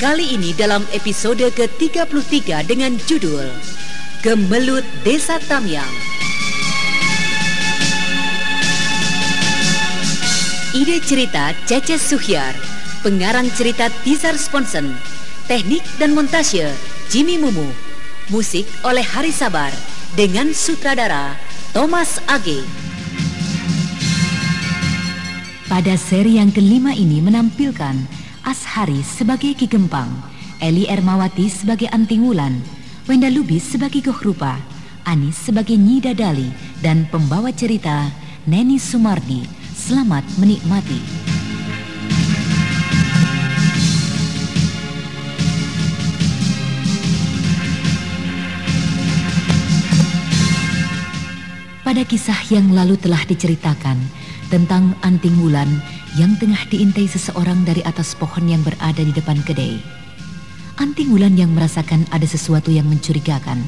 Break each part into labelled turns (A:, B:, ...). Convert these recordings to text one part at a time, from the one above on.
A: Kali ini dalam episode ke-33 dengan judul Gemelut Desa Tamyang Ide cerita Cece Suhyar Pengarang cerita Tizar Sponsen Teknik dan montase Jimmy Mumu. Musik oleh Hari Sabar Dengan sutradara Thomas Age pada seri yang kelima ini menampilkan Ashari sebagai Ki Gempang, Eli Ermawati sebagai Anting Wulan, Wenda Lubis sebagai Gohrupa, Anis sebagai Nyi Dadali, dan pembawa cerita Neni Sumardi. Selamat menikmati. Pada kisah yang lalu telah diceritakan, tentang anting wulan yang tengah diintai seseorang dari atas pohon yang berada di depan kedai. Anting wulan yang merasakan ada sesuatu yang mencurigakan.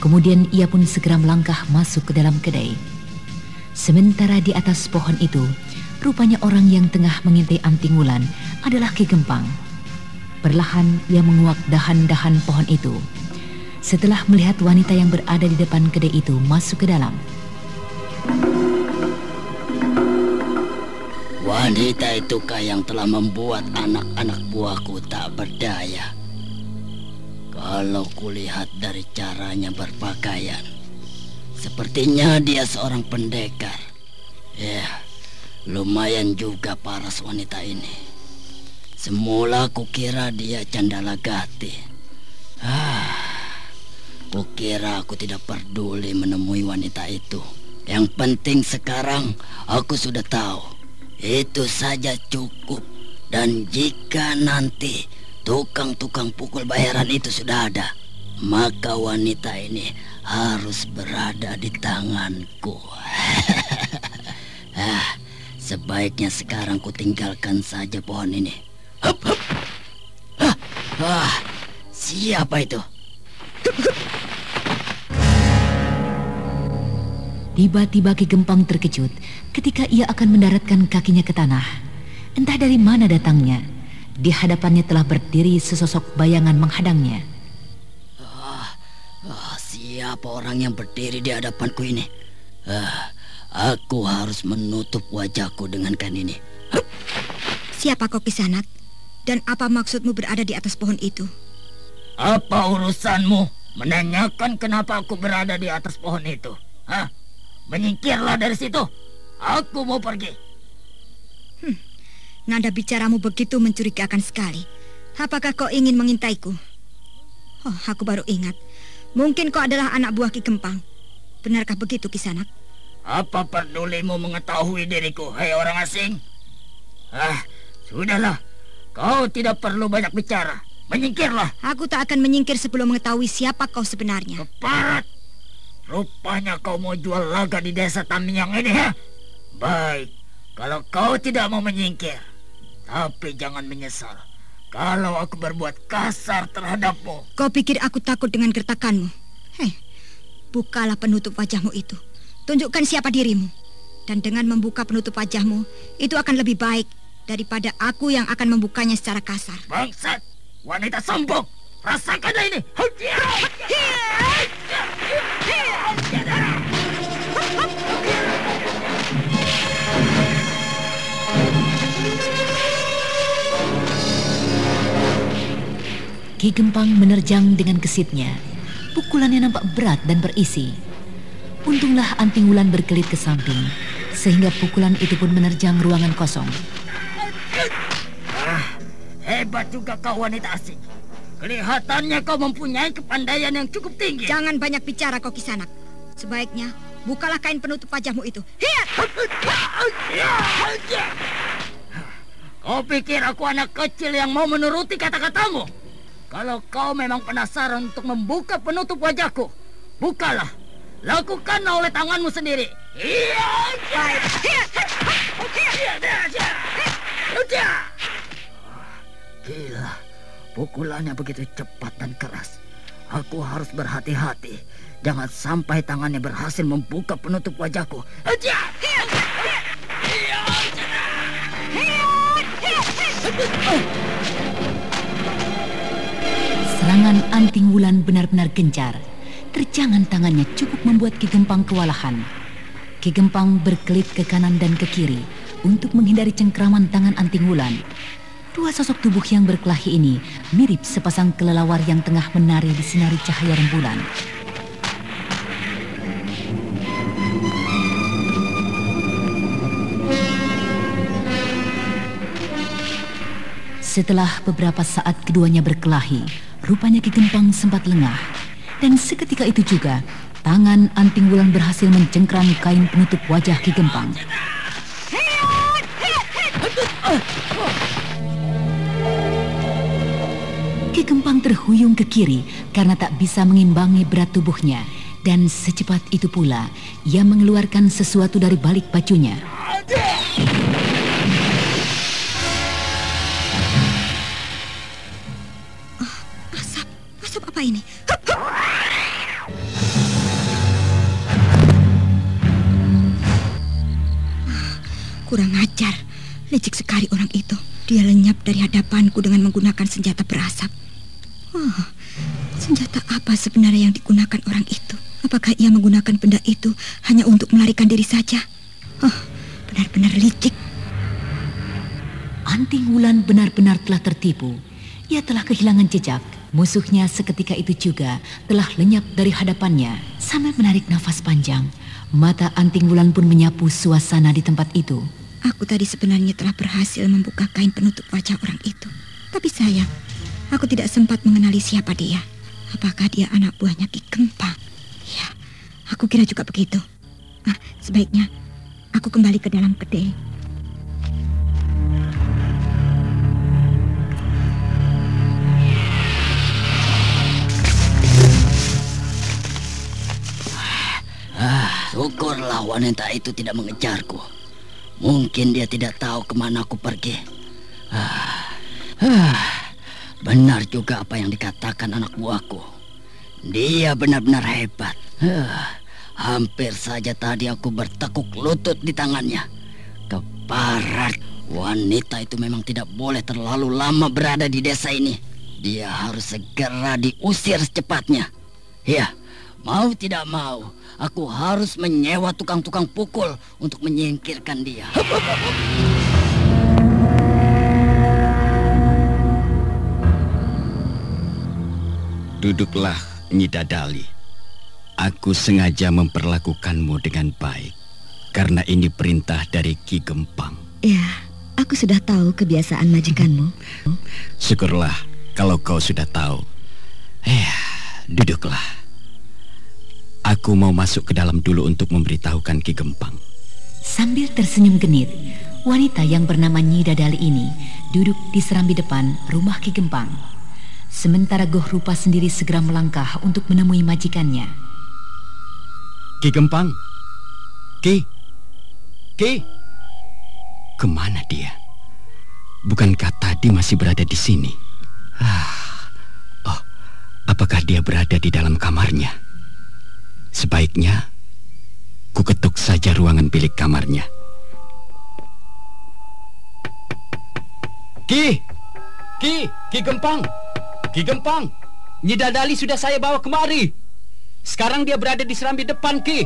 A: Kemudian ia pun segera melangkah masuk ke dalam kedai. Sementara di atas pohon itu, rupanya orang yang tengah mengintai anting wulan adalah Ki Gempang. Perlahan ia menguak dahan-dahan pohon itu. Setelah melihat wanita yang berada di depan kedai itu masuk ke dalam.
B: Wanita itukah yang telah membuat anak-anak buahku tak berdaya? Kalau kulihat dari caranya berpakaian, sepertinya dia seorang pendekar. Ya, lumayan juga paras wanita ini. Semula kukira dia Candalagati. Ah, kukira aku tidak peduli menemui wanita itu. Yang penting sekarang aku sudah tahu itu saja cukup. Dan jika nanti tukang-tukang pukul bayaran itu sudah ada, maka wanita ini harus berada di tanganku. ah, sebaiknya sekarang ku tinggalkan saja pohon ini. Hup, hup. Ah, ah, siapa itu?
A: Tiba-tiba Ki Gempang terkejut ketika ia akan mendaratkan kakinya ke tanah. Entah dari mana datangnya, di hadapannya telah berdiri sesosok bayangan menghadangnya.
B: Ah, ah, siapa orang yang berdiri di hadapanku ini? Ah, aku harus menutup wajahku dengan kain ini.
C: Siapa kau kisanak? Dan apa maksudmu berada di atas pohon itu?
B: Apa urusanmu menanyakan kenapa aku berada di atas pohon itu? Hah? Menyingkirlah dari situ. Aku mau pergi.
C: Hmm, nada bicaramu begitu mencurigakan sekali. Apakah kau ingin mengintaiku? Oh, aku baru ingat. Mungkin kau adalah anak buah Ki Kempang. Benarkah begitu, Kisanak?
B: Apa pedulimu mengetahui diriku, hei orang asing? Ah, sudahlah. Kau tidak perlu banyak bicara. Menyingkirlah.
C: Aku tak akan menyingkir sebelum mengetahui siapa kau sebenarnya.
B: Keparat. Rupanya kau mau jual laga di desa Tamiang ini, ya? Baik, kalau kau tidak mau menyingkir. Tapi jangan menyesal. Kalau aku berbuat kasar terhadapmu.
C: Kau pikir aku takut dengan gertakanmu? Hei, bukalah penutup wajahmu itu. Tunjukkan siapa dirimu. Dan dengan membuka penutup wajahmu, itu akan lebih baik daripada aku yang akan membukanya secara kasar.
B: Bangsat, wanita sombong. Rasakan ini.
A: Ki Gempang menerjang dengan kesitnya. Pukulannya nampak berat dan berisi. Untunglah anting wulan berkelit ke samping, sehingga pukulan itu pun menerjang ruangan kosong.
B: Ah, hebat juga kau wanita asing. Kelihatannya kau mempunyai kepandaian yang cukup tinggi.
C: Jangan banyak bicara kau kisanak. Sebaiknya bukalah kain penutup wajahmu itu.
B: Kau pikir aku anak kecil yang mau menuruti kata-katamu?
D: Kalau kau memang penasaran untuk membuka penutup wajahku, bukalah. Lakukanlah oleh tanganmu sendiri. Iya, baik. Gila, pukulannya begitu cepat dan keras. Aku harus berhati-hati. Jangan sampai tangannya berhasil membuka penutup wajahku.
A: Serangan anting wulan benar-benar gencar. Terjangan tangannya cukup membuat Ki Gempang kewalahan. Ki Gempang berkelit ke kanan dan ke kiri untuk menghindari cengkraman tangan anting wulan. Dua sosok tubuh yang berkelahi ini mirip sepasang kelelawar yang tengah menari di sinari cahaya rembulan. Setelah beberapa saat keduanya berkelahi, rupanya Ki Gempang sempat lengah. Dan seketika itu juga, tangan anting wulan berhasil mencengkram kain penutup wajah Ki Gempang. Terhuyung ke kiri karena tak bisa mengimbangi berat tubuhnya. Dan secepat itu pula, ia mengeluarkan sesuatu dari balik bajunya.
C: Asap, asap apa ini? Ah, Kurang ajar, licik sekali orang itu. Dia lenyap dari hadapanku dengan menggunakan senjata berasap. Oh, senjata apa sebenarnya yang digunakan orang itu? Apakah ia menggunakan benda itu hanya untuk melarikan diri saja? Oh, benar-benar licik.
A: Anting Wulan benar-benar telah tertipu. Ia telah kehilangan jejak. Musuhnya seketika itu juga telah lenyap dari hadapannya. Sambil menarik nafas panjang, mata Anting Wulan pun menyapu suasana di tempat itu.
C: Aku tadi sebenarnya telah berhasil membuka kain penutup wajah orang itu. Tapi sayang, aku tidak sempat mengenali siapa dia. Apakah dia anak buahnya Ki Kempang? Ya, aku kira juga begitu. Ah, sebaiknya aku kembali ke dalam kedai.
B: Syukurlah wanita itu tidak mengejarku. Mungkin dia tidak tahu ke mana aku pergi. Ah, ah, benar juga apa yang dikatakan anak buahku. Dia benar-benar hebat. Ah, hampir saja tadi aku bertekuk lutut di tangannya. Keparat, wanita itu memang tidak boleh terlalu lama berada di desa ini. Dia harus segera diusir secepatnya. Ya, mau tidak mau, Aku harus menyewa tukang-tukang pukul untuk menyingkirkan dia.
E: Duduklah, Nyidadali. Aku sengaja memperlakukanmu dengan baik karena ini perintah dari Ki Gempang.
F: Ya, aku sudah tahu kebiasaan majikanmu.
E: Syukurlah kalau kau sudah tahu. Eh, duduklah. Aku mau masuk ke dalam dulu untuk memberitahukan Ki Gempang.
A: Sambil tersenyum genit, wanita yang bernama Nyi Dadali ini duduk di serambi depan rumah Ki Gempang. Sementara Goh Rupa sendiri segera melangkah untuk menemui majikannya.
E: Ki Gempang, Ki, Ki, ke mana dia? Bukankah tadi masih berada di sini? Ah, oh, apakah dia berada di dalam kamarnya? Sebaiknya ku ketuk saja ruangan bilik kamarnya. Ki! Ki! Ki Gempang! Ki Gempang! Nyi Dadali sudah saya bawa kemari. Sekarang dia berada di serambi depan, Ki.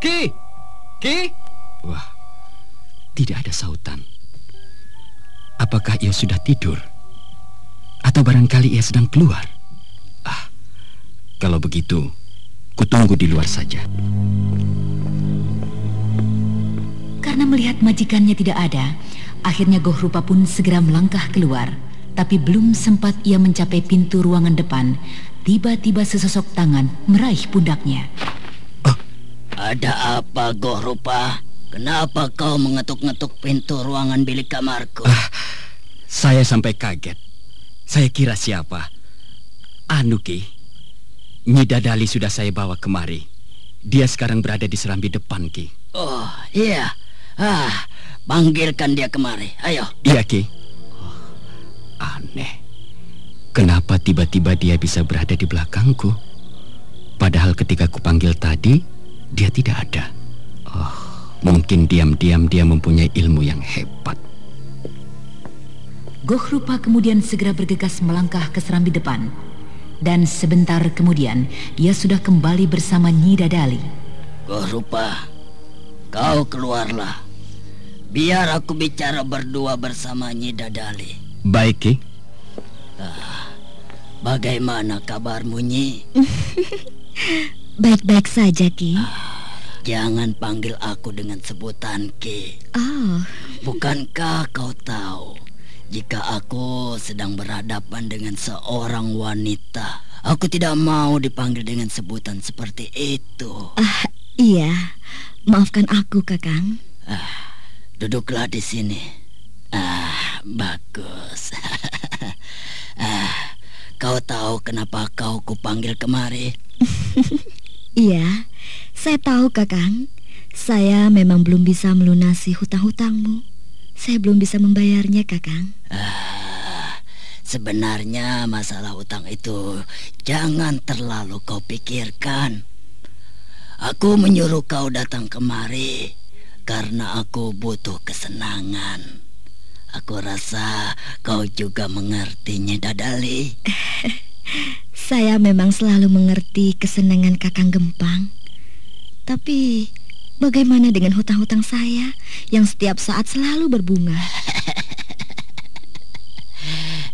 E: Ki! Ki! Wah, tidak ada sautan. Apakah ia sudah tidur? Atau barangkali ia sedang keluar? Ah, kalau begitu, kutunggu di luar saja.
A: Karena melihat majikannya tidak ada, akhirnya Goh Rupa pun segera melangkah keluar. Tapi belum sempat ia mencapai pintu ruangan depan, tiba-tiba sesosok tangan meraih pundaknya.
B: Ada apa, Goh Rupa? Kenapa kau mengetuk-ngetuk pintu ruangan bilik kamarku?
E: Ah, saya sampai kaget. Saya kira siapa? Anu Ki, Nyi Dadali sudah saya bawa kemari. Dia sekarang berada di serambi depan Ki.
B: Oh iya, ah panggilkan dia kemari. Ayo.
E: Iya Ki. Aneh. Kenapa tiba-tiba dia bisa berada di belakangku? Padahal ketika kupanggil tadi, dia tidak ada. Oh, mungkin diam-diam dia mempunyai ilmu yang hebat.
A: Goh Rupa kemudian segera bergegas melangkah ke serambi depan. Dan sebentar kemudian dia sudah kembali bersama Nyi Dadali.
B: Goh Rupa, kau keluarlah. Biar aku bicara berdua bersama Nyi Dadali.
E: Baik, Ki.
B: Ah, bagaimana kabarmu, Nyi?
F: Baik-baik saja, Ki.
B: Ah, jangan panggil aku dengan sebutan Ki.
F: Oh.
B: Bukankah kau tahu jika aku sedang berhadapan dengan seorang wanita, aku tidak mau dipanggil dengan sebutan seperti itu.
F: Ah, iya. Maafkan aku, Kakang.
B: Ah, duduklah di sini. Bagus. ah, kau tahu kenapa kau kupanggil kemari?
F: iya, saya tahu, Kakang. Saya memang belum bisa melunasi hutang-hutangmu. Saya belum bisa membayarnya, Kakang.
B: Ah, sebenarnya masalah utang itu jangan terlalu kau pikirkan. Aku menyuruh kau datang kemari karena aku butuh kesenangan. Aku rasa kau juga mengertinya, Dadali.
F: Saya memang selalu mengerti kesenangan Kakang Gempang. Tapi Bagaimana dengan hutang-hutang saya yang setiap saat selalu berbunga?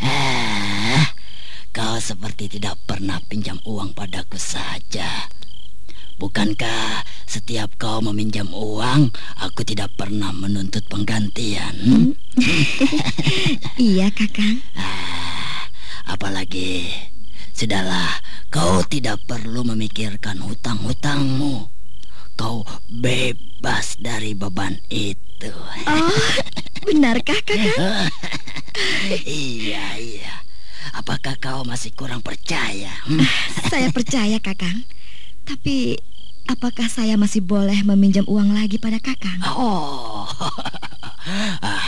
B: Ah, kau seperti tidak pernah pinjam uang padaku saja. Bukankah setiap kau meminjam uang, aku tidak pernah menuntut penggantian? Hmm?
F: iya, Kakang.
B: Ah, apalagi, sudahlah, kau tidak perlu memikirkan hutang-hutangmu kau bebas dari beban itu.
F: Oh, benarkah kakak?
B: iya, iya. Apakah kau masih kurang percaya? Hmm?
F: saya percaya, Kakang. Tapi apakah saya masih boleh meminjam uang lagi pada Kakang?
B: Oh.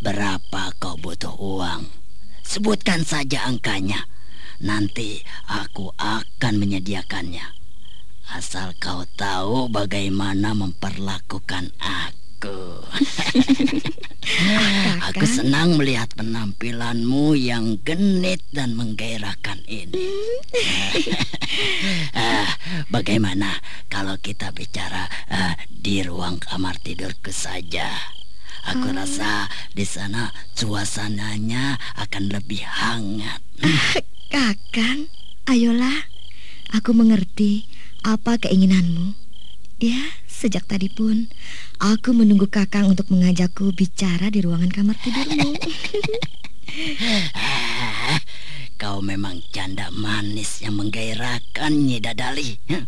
B: berapa kau butuh uang? Sebutkan saja angkanya. Nanti aku akan menyediakannya. Asal kau tahu bagaimana memperlakukan aku. aku senang melihat penampilanmu yang genit dan menggairahkan ini. ah, bagaimana kalau kita bicara uh, di ruang kamar tidurku saja? Aku hmm. rasa di sana suasananya akan lebih hangat.
F: Kakang, ayolah. Aku mengerti apa keinginanmu? Ya, sejak tadi pun aku menunggu Kakang untuk mengajakku bicara di ruangan kamar tidurmu.
B: Kau memang canda manis yang menggairahkan Nyi Dadali.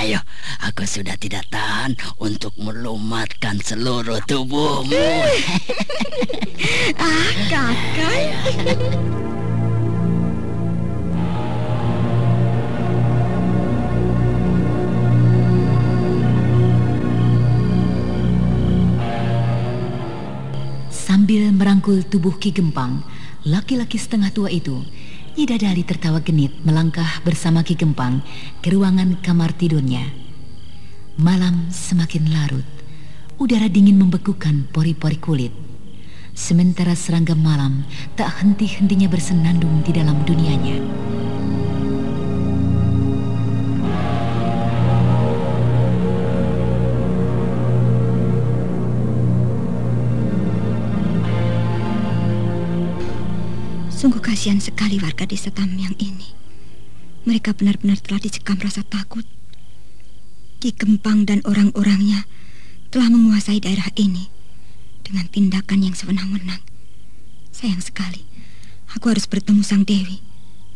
B: Ayo, aku sudah tidak tahan untuk melumatkan seluruh tubuhmu.
F: ah, Kakang.
A: Sambil merangkul tubuh Ki Gempang, laki-laki setengah tua itu, Ida Dali tertawa genit melangkah bersama Ki Gempang ke ruangan kamar tidurnya. Malam semakin larut, udara dingin membekukan pori-pori kulit. Sementara serangga malam tak henti-hentinya bersenandung di dalam dunianya.
C: Sungguh kasihan sekali warga desa Tamyang ini. Mereka benar-benar telah dicekam rasa takut. Ki Kempang dan orang-orangnya telah menguasai daerah ini dengan tindakan yang sewenang-wenang. Sayang sekali, aku harus bertemu Sang Dewi.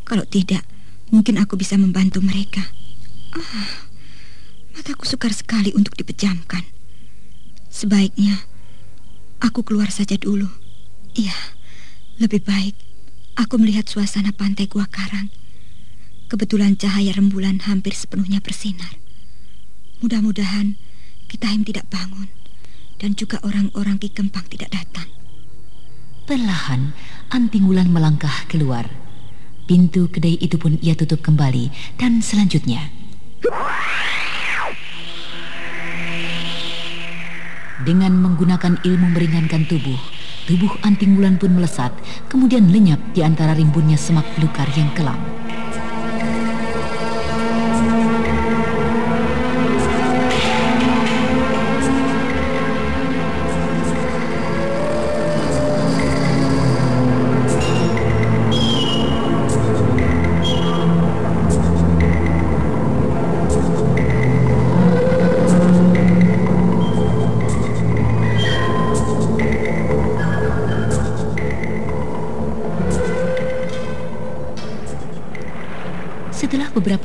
C: Kalau tidak, mungkin aku bisa membantu mereka. Ah, mataku sukar sekali untuk dipejamkan. Sebaiknya aku keluar saja dulu. Iya, lebih baik aku melihat suasana pantai Gua Karang. Kebetulan cahaya rembulan hampir sepenuhnya bersinar. Mudah-mudahan Kitahim tidak bangun dan juga orang-orang Ki Kempang tidak datang.
A: Perlahan, Anting Wulan melangkah keluar. Pintu kedai itu pun ia tutup kembali dan selanjutnya. Dengan menggunakan ilmu meringankan tubuh, tubuh Anting Wulan pun melesat, kemudian lenyap di antara rimbunnya semak belukar yang kelam.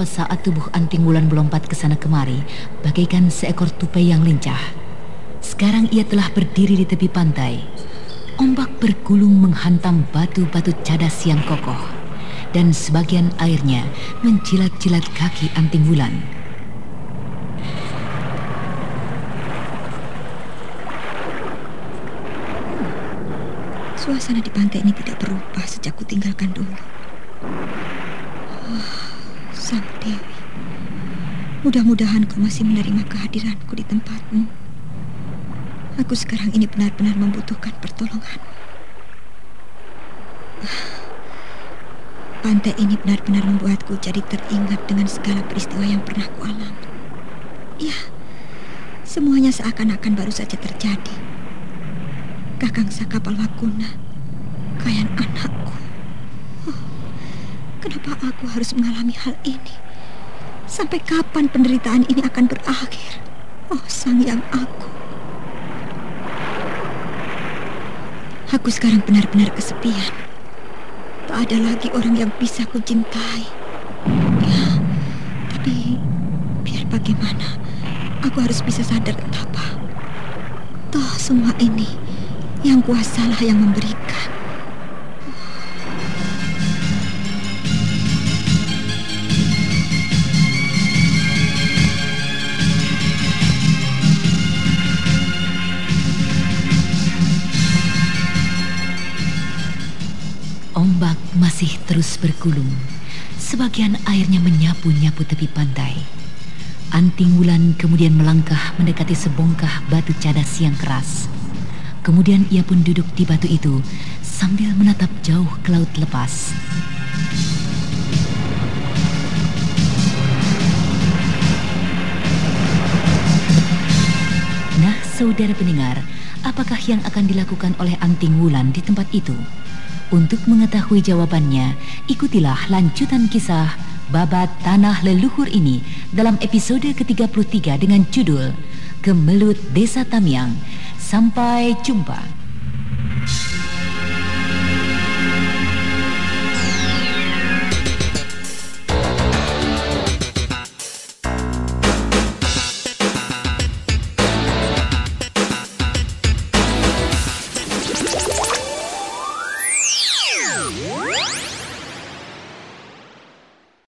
A: Saat tubuh anting wulan melompat ke sana kemari, bagaikan seekor tupai yang lincah. Sekarang ia telah berdiri di tepi pantai. Ombak bergulung menghantam batu-batu cadas yang kokoh, dan sebagian airnya menjilat-jilat kaki anting wulan.
C: Suasana di pantai ini tidak berubah sejak kutinggalkan dulu. Sang Dewi, mudah-mudahan kau masih menerima kehadiranku di tempatmu. Aku sekarang ini benar-benar membutuhkan pertolonganmu. Pantai ini benar-benar membuatku jadi teringat dengan segala peristiwa yang pernah kualami. Ya, semuanya seakan-akan baru saja terjadi. Kakang Saka Palwakuna, kayan anakku. Kenapa aku harus mengalami hal ini? Sampai kapan penderitaan ini akan berakhir? Oh, sang yang aku. Aku sekarang benar-benar kesepian. Tak ada lagi orang yang bisa ku cintai. Ya, tapi biar bagaimana, aku harus bisa sadar betapa. Toh semua ini yang kuasalah yang memberikan.
A: Terus bergulung. Sebagian airnya menyapu-nyapu tepi pantai. Anting Wulan kemudian melangkah mendekati sebongkah batu cadas yang keras. Kemudian ia pun duduk di batu itu sambil menatap jauh ke laut lepas. Nah, saudara pendengar, apakah yang akan dilakukan oleh Anting Wulan di tempat itu? Untuk mengetahui jawabannya, ikutilah lanjutan kisah Babat Tanah Leluhur ini dalam episode ke-33 dengan judul Kemelut Desa Tamiang. Sampai jumpa.